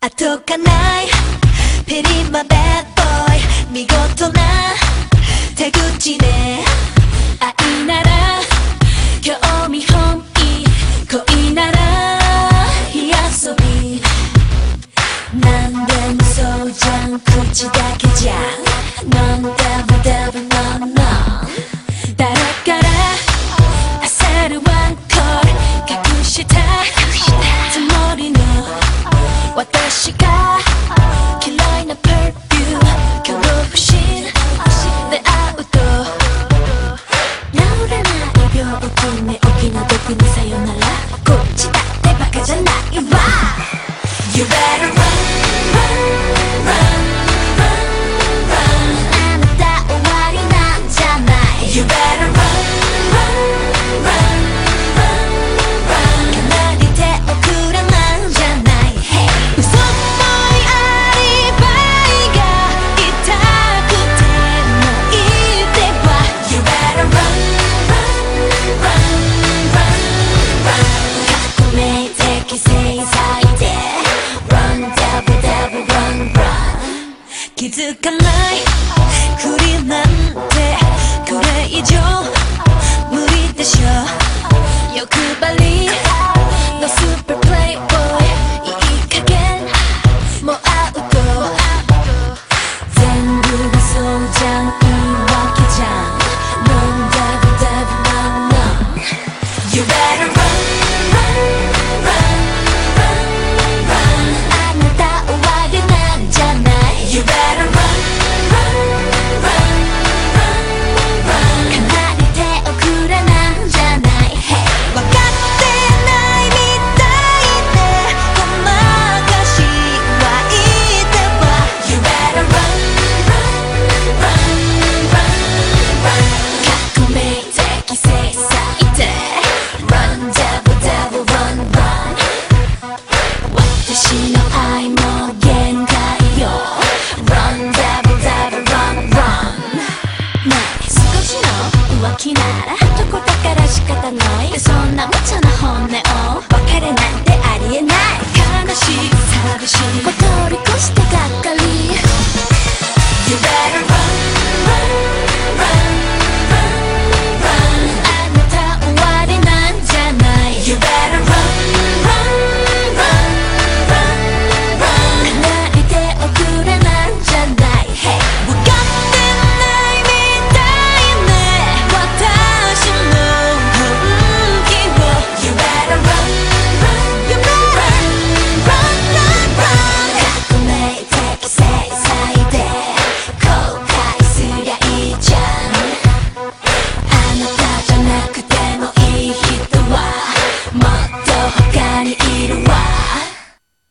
後かない。ペリマベッドボイ。見事な。手口で愛なら。興味本位。恋なら。火遊び。何でもそうじゃん。口だけじゃん。で気づかないふりなんてこれ以上無理でしょ欲張りのスーパープレイボーイいい加減もうアウト全部がそうじゃんいいわけじゃん飲んだぶだぶなんなん You better run